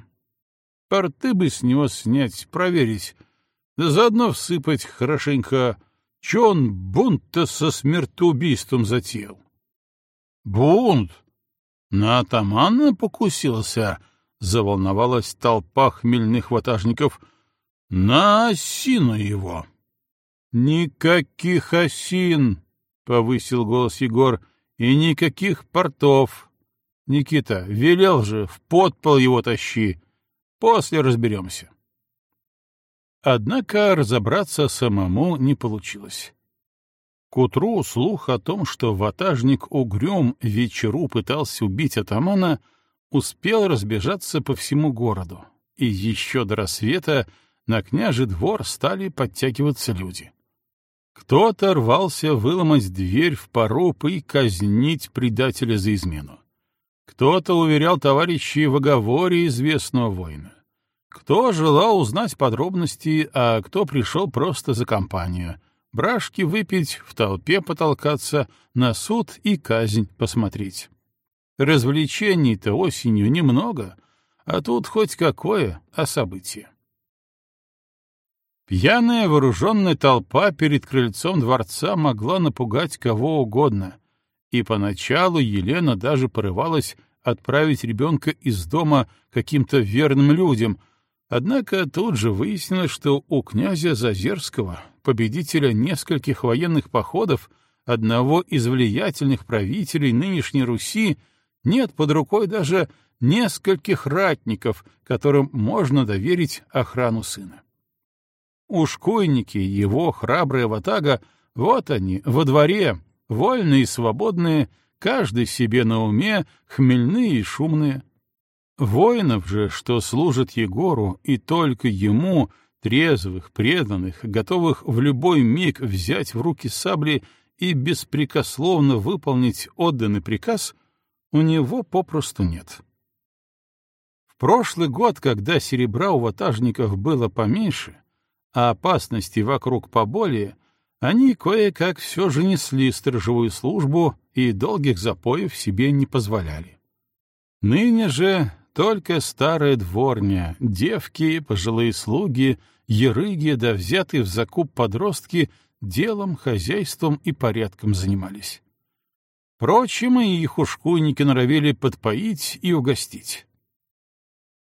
Speaker 1: Порты бы с него снять, проверить, да заодно всыпать хорошенько Че он бунт-то со смертоубийством затеял? Бунт? На атамана покусился, заволновалась толпа хмельных ватажников. На осину его. Никаких осин, повысил голос Егор, и никаких портов. Никита, велел же, в подпол его тащи. После разберемся. Однако разобраться самому не получилось. К утру слух о том, что ватажник Угрюм вечеру пытался убить атамана, успел разбежаться по всему городу, и еще до рассвета на княжий двор стали подтягиваться люди. Кто-то рвался выломать дверь в поруб и казнить предателя за измену. Кто-то уверял товарищей в оговоре известного воина. Кто желал узнать подробности, а кто пришел просто за компанию. Брашки выпить, в толпе потолкаться, на суд и казнь посмотреть. Развлечений-то осенью немного, а тут хоть какое, а событие. Пьяная вооруженная толпа перед крыльцом дворца могла напугать кого угодно, и поначалу Елена даже порывалась отправить ребенка из дома каким-то верным людям — Однако тут же выяснилось, что у князя Зазерского, победителя нескольких военных походов, одного из влиятельных правителей нынешней Руси, нет под рукой даже нескольких ратников, которым можно доверить охрану сына. Ушкойники, его храбрая ватага, вот они, во дворе, вольные и свободные, каждый себе на уме, хмельные и шумные — Воинов же, что служат Егору и только ему, трезвых, преданных, готовых в любой миг взять в руки сабли и беспрекословно выполнить отданный приказ, у него попросту нет. В прошлый год, когда серебра у ватажников было поменьше, а опасности вокруг поболее, они кое-как все же несли сторожевую службу и долгих запоев себе не позволяли. Ныне же только старая дворня, девки, пожилые слуги, ерыги да взятые в закуп подростки делом, хозяйством и порядком занимались. Впрочем, и их ушкуйники норовили подпоить и угостить.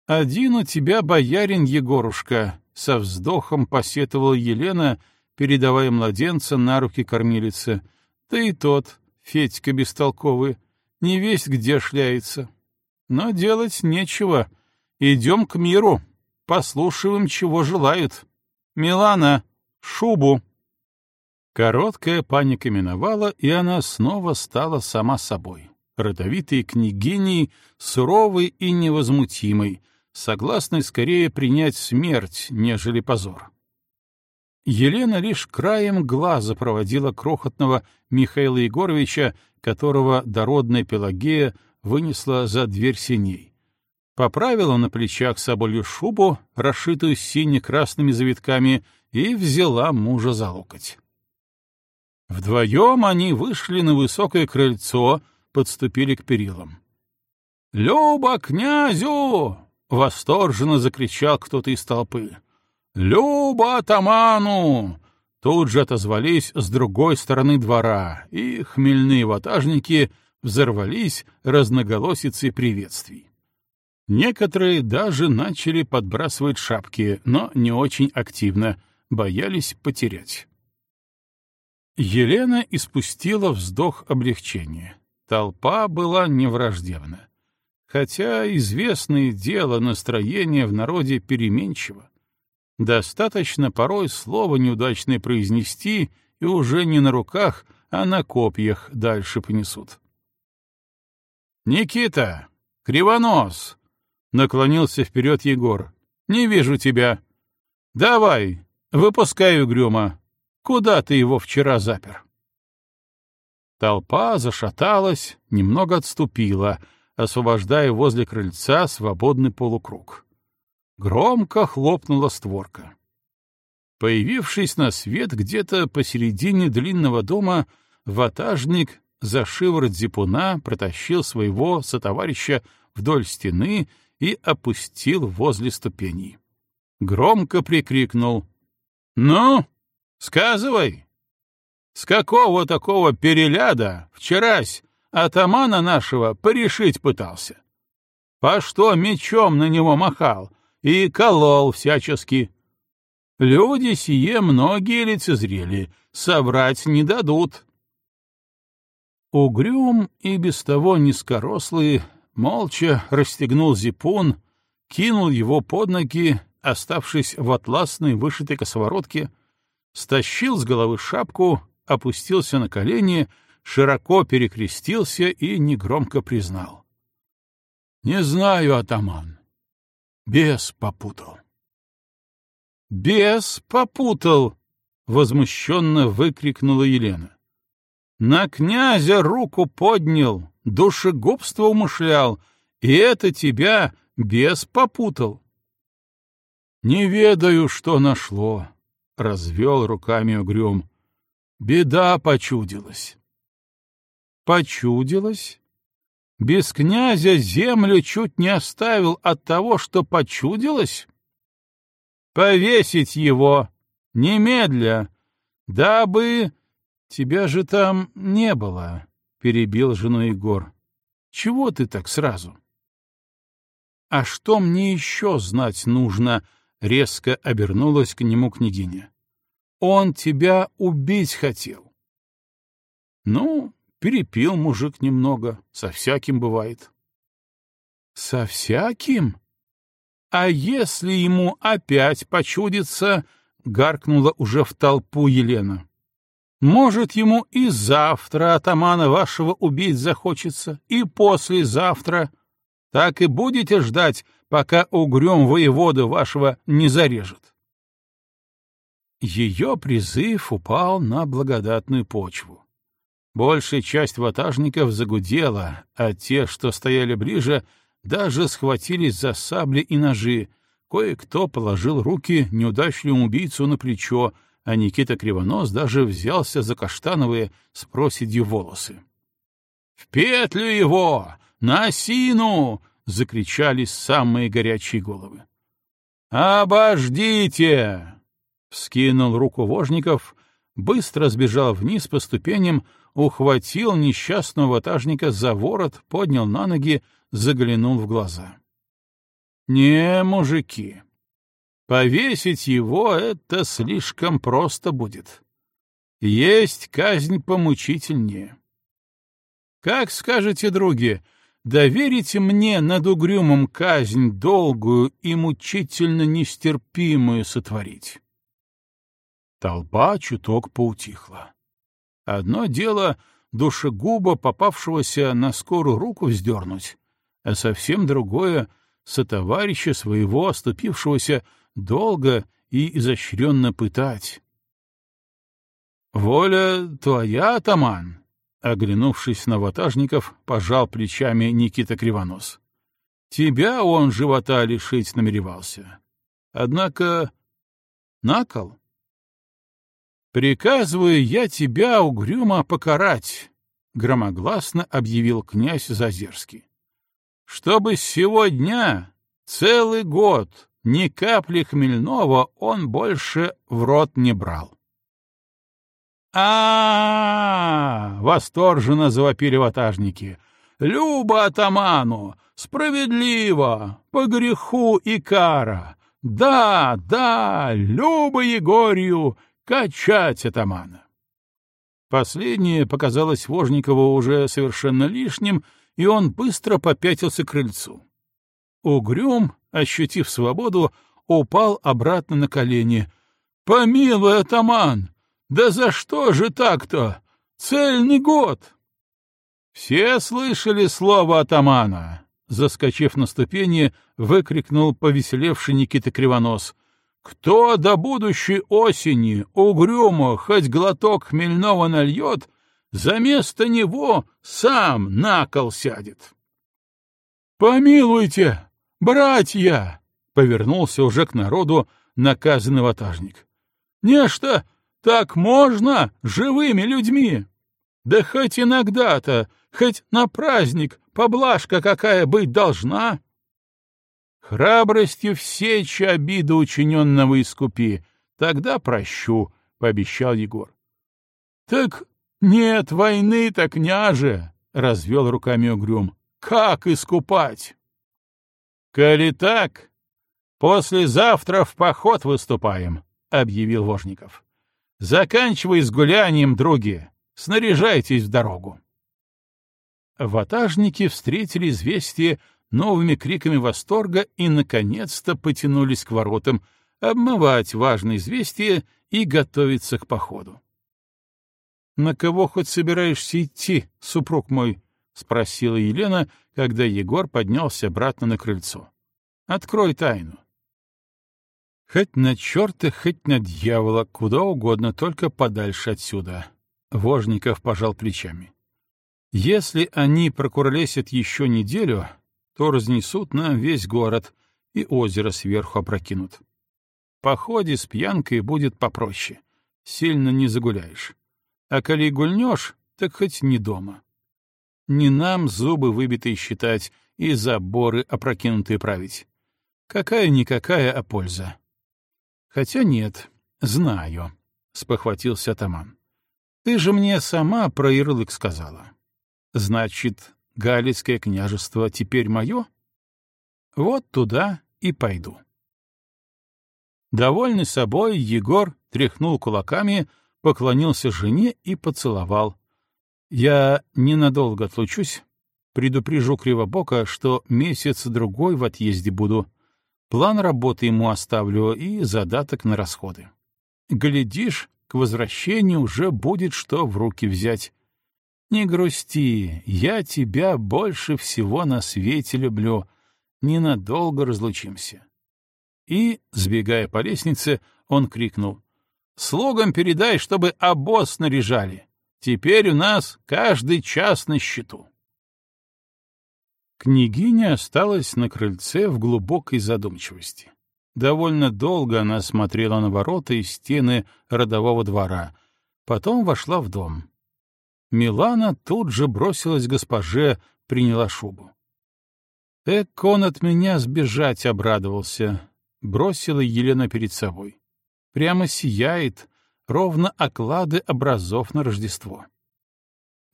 Speaker 1: «Один у тебя боярин, Егорушка», — со вздохом посетовала Елена, передавая младенца на руки кормилице. «Да и тот, Федька бестолковый, не весь где шляется. Но делать нечего. Идем к миру, послушаем, чего желают. Милана, шубу!» Короткая паника миновала, и она снова стала сама собой, родовитой княгиней, суровой и невозмутимой, согласной скорее принять смерть, нежели позор. Елена лишь краем глаза проводила крохотного Михаила Егоровича, которого дородная Пелагея вынесла за дверь синей. Поправила на плечах соболью шубу, расшитую сине-красными завитками, и взяла мужа за локоть. Вдвоем они вышли на высокое крыльцо, подступили к перилам. «Люба князю!» — восторженно закричал кто-то из толпы. «Люба атаману!» Тут же отозвались с другой стороны двора, и хмельные ватажники взорвались разноголосицей приветствий. Некоторые даже начали подбрасывать шапки, но не очень активно, боялись потерять. Елена испустила вздох облегчения. Толпа была невраждебна. Хотя известное дело настроение в народе переменчиво. Достаточно порой слово неудачное произнести, и уже не на руках, а на копьях дальше понесут. «Никита! Кривонос!» — наклонился вперед Егор. «Не вижу тебя. Давай, выпускай угрюма. Куда ты его вчера запер? Толпа зашаталась, немного отступила, освобождая возле крыльца свободный полукруг. Громко хлопнула створка. Появившись на свет где-то посередине длинного дома, ватажник за шиворот зипуна протащил своего сотоварища вдоль стены и опустил возле ступеней. Громко прикрикнул. «Ну, Сказывай, с какого такого переляда вчерась атамана нашего порешить пытался? По что мечом на него махал и колол всячески? Люди сие многие лицезрели, соврать не дадут. Угрюм и без того низкорослый молча расстегнул зипун, кинул его под ноги, оставшись в атласной вышитой косоворотке, стащил с головы шапку, опустился на колени, широко перекрестился и негромко признал. — Не знаю, атаман. Бес попутал. — Бес попутал! — возмущенно выкрикнула Елена. — На князя руку поднял, душегубство умышлял, и это тебя бес попутал. — Не ведаю, что нашло, развел руками угрюм. Беда почудилась. Почудилась? Без князя землю чуть не оставил от того, что почудилось? Повесить его! Немедля! Дабы... Тебя же там не было, — перебил жену Егор. Чего ты так сразу? А что мне еще знать нужно, — Резко обернулась к нему княгиня. «Он тебя убить хотел». «Ну, перепил мужик немного, со всяким бывает». «Со всяким? А если ему опять почудится...» — гаркнула уже в толпу Елена. «Может, ему и завтра атамана вашего убить захочется, и послезавтра. Так и будете ждать, пока угрём воевода вашего не зарежет. Ее призыв упал на благодатную почву. Большая часть ватажников загудела, а те, что стояли ближе, даже схватились за сабли и ножи. Кое-кто положил руки неудачливому убийцу на плечо, а Никита Кривонос даже взялся за каштановые с проседью волосы. — В петлю его! На осину! закричали самые горячие головы. «Обождите!» — вскинул руку Вожников, быстро сбежал вниз по ступеням, ухватил несчастного ватажника за ворот, поднял на ноги, заглянул в глаза. «Не, мужики, повесить его — это слишком просто будет. Есть казнь помучительнее. Как скажете, други, доверите мне над угрюмом казнь долгую и мучительно нестерпимую сотворить?» Толпа чуток поутихла. Одно дело душегуба, попавшегося на скорую руку, вздернуть, а совсем другое — сотоварища своего, оступившегося, долго и изощренно пытать. «Воля твоя, атаман!» — оглянувшись на ватажников, пожал плечами Никита Кривонос. «Тебя он живота лишить намеревался. Однако накол «Приказываю я тебя, угрюмо, покарать», — громогласно объявил князь Зазерский. «Чтобы с сего дня целый год ни капли хмельного он больше в рот не брал». А, -а, -а, восторженно завопили ватажники. «Люба атаману! Справедливо! По греху и кара! Да, да, Люба Егорью! Качать атамана! Последнее показалось Вожникову уже совершенно лишним, и он быстро попятился к крыльцу. Угрюм, ощутив свободу, упал обратно на колени. «Помилуй, атаман! Да за что же так-то? Цельный год!» «Все слышали слово атамана!» Заскочив на ступени, выкрикнул повеселевший Никита Кривонос. Кто до будущей осени угрюмо хоть глоток хмельного нальет, за место него сам на кол сядет. «Помилуйте, братья!» — повернулся уже к народу наказанный ватажник. «Нечто так можно живыми людьми? Да хоть иногда-то, хоть на праздник поблажка какая быть должна!» Храбростью в сечь обиду учиненного искупи, тогда прощу, — пообещал Егор. — Так нет войны, так княже, — развел руками угрюм. — Как искупать? — Коли так, послезавтра в поход выступаем, — объявил Вожников. — Заканчивай с гулянием, други, снаряжайтесь в дорогу. Ватажники встретили известие новыми криками восторга и, наконец-то, потянулись к воротам, обмывать важное известие и готовиться к походу. «На кого хоть собираешься идти, супруг мой?» — спросила Елена, когда Егор поднялся обратно на крыльцо. «Открой тайну». «Хоть на черта, хоть на дьявола, куда угодно, только подальше отсюда». Вожников пожал плечами. «Если они прокуролесят еще неделю, то разнесут на весь город и озеро сверху опрокинут. По ходе с пьянкой будет попроще, сильно не загуляешь. А коли гульнешь, так хоть не дома. Не нам зубы выбитые считать и заборы опрокинутые править. Какая-никакая, а польза. Хотя нет, знаю, — спохватился атаман. Ты же мне сама про ярлык сказала. Значит, Галицкое княжество теперь мое? Вот туда и пойду. Довольный собой, Егор тряхнул кулаками, поклонился жене и поцеловал. Я ненадолго отлучусь. Предупрежу Кривобока, что месяц-другой в отъезде буду. План работы ему оставлю и задаток на расходы. Глядишь, к возвращению уже будет что в руки взять. Не грусти, я тебя больше всего на свете люблю. Ненадолго разлучимся. И, сбегая по лестнице, он крикнул. «Слугам передай, чтобы обоз снаряжали. Теперь у нас каждый час на счету». Княгиня осталась на крыльце в глубокой задумчивости. Довольно долго она смотрела на ворота и стены родового двора, потом вошла в дом. Милана тут же бросилась к госпоже, приняла шубу. Эк, он от меня сбежать обрадовался, бросила Елена перед собой. Прямо сияет, ровно оклады образов на Рождество.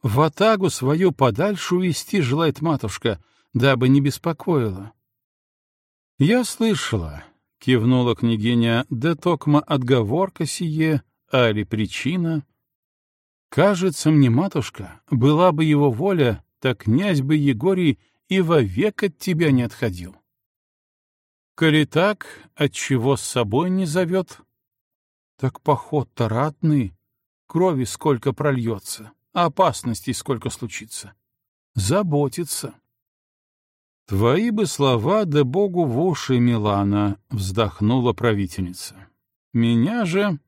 Speaker 1: В атагу свою подальше увести желает матушка, дабы не беспокоила. — Я слышала, — кивнула княгиня, — да токма отговорка сие, али причина. Кажется мне, матушка, была бы его воля, так князь бы Егорий и вовек от тебя не отходил. Коли так, отчего с собой не зовет? Так поход-то ратный, крови сколько прольется, а опасностей сколько случится. Заботится. Твои бы слова да богу в уши, Милана, вздохнула правительница. Меня же...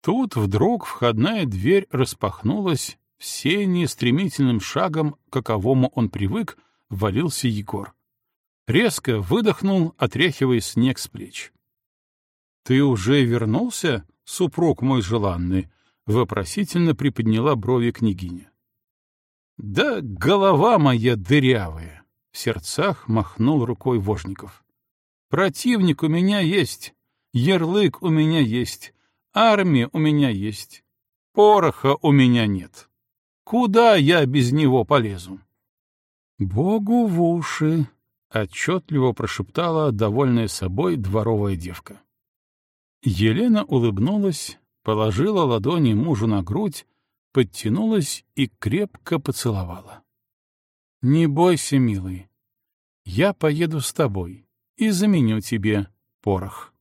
Speaker 1: Тут вдруг входная дверь распахнулась, в сене стремительным шагом, каковому он привык, валился Егор. Резко выдохнул, отряхивая снег с плеч. — Ты уже вернулся, супруг мой желанный? — вопросительно приподняла брови княгиня. — Да голова моя дырявая! — в сердцах махнул рукой Вожников. — Противник у меня есть, ярлык у меня есть, армия у меня есть, пороха у меня нет. Куда я без него полезу? — Богу в уши! — отчетливо прошептала довольная собой дворовая девка. Елена улыбнулась, положила ладони мужу на грудь, подтянулась и крепко поцеловала. — Не бойся, милый, я поеду с тобой и заменю тебе порох.